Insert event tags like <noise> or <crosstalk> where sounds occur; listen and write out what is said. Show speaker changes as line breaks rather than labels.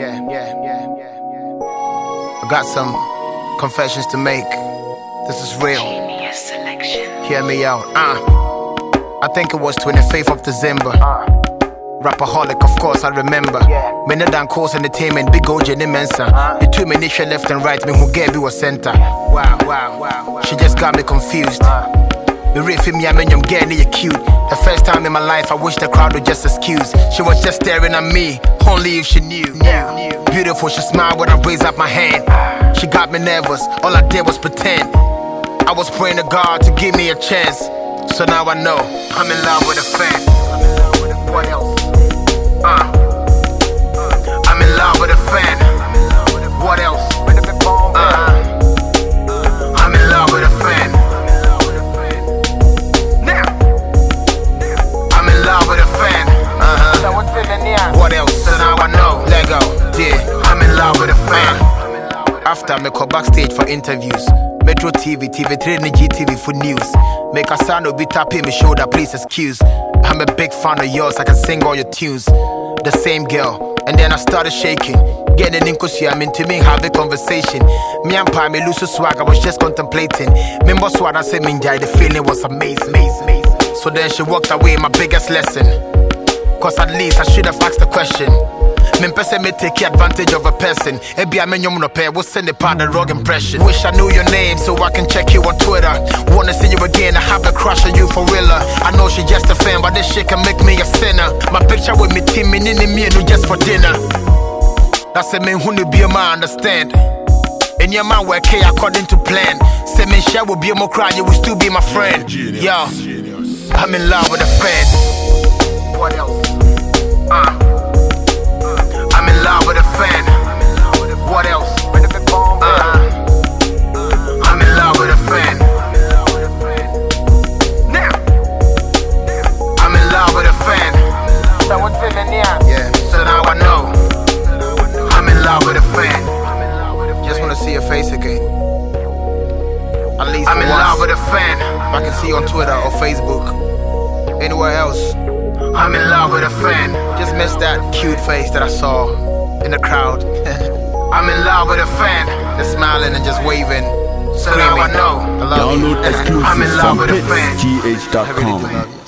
yeah, yeah, yeah, yeah. I got some confessions to make. This is real.
Selection.
Hear me out. Uh. I think it was 25th of December. Uh. Rapaholic, of course, I remember. Many than course entertainment, big OJ in Mensa. Uh. The two minutes left and right, me who gave you a center. Wow, wow, wow, wow. She just got me confused. Uh. Me riffing me, I mean, I'm getting you cute. The first time in my life, I wish the crowd would just excuse. She was just staring at me, only if she knew. Beautiful, she smiled when I raised up my hand. She got me nervous, all I did was pretend. I was praying to God to give me a chance. So now I know I'm in love with a fan. What else? After me go backstage for interviews. Metro TV, TV3 and GTV for news. Make a sound be tapping me shoulder, please excuse. I'm a big fan of yours, I can sing all your tunes. The same girl, and then I started shaking. Getting in cause I'm into me, have a conversation. Me and Pa, me lose swag, I was just contemplating. Me swag, I said, enjoy the feeling was amazing. So then she walked away, my biggest lesson. Cause at least I should have asked the question. Mempɛ sɛ me take advantage of a person. Ebi a menyom no pɛ, will send it part the wrong impression. Wish I knew your name so I can check you on Twitter. Wanna see you again, I have a crush on you for real. I know she just a fan, but this shit can make me a sinner. My picture with me team, me in me and just for dinner. That's a man who need be a man understand. And your man work here according to plan. Say me share will be a more cry, you will still be my friend. Yo, I'm in love with a fan. Least I'm in love with a fan. If I can see you on Twitter or Facebook, anywhere else. I'm in love with a fan. Just miss that cute face that I saw in the crowd. <laughs> I'm in love with a fan. Just smiling and just waving. So now I know. I love you.
Download exclusive
I'm in love
from
with a fan.
hitsgh.com.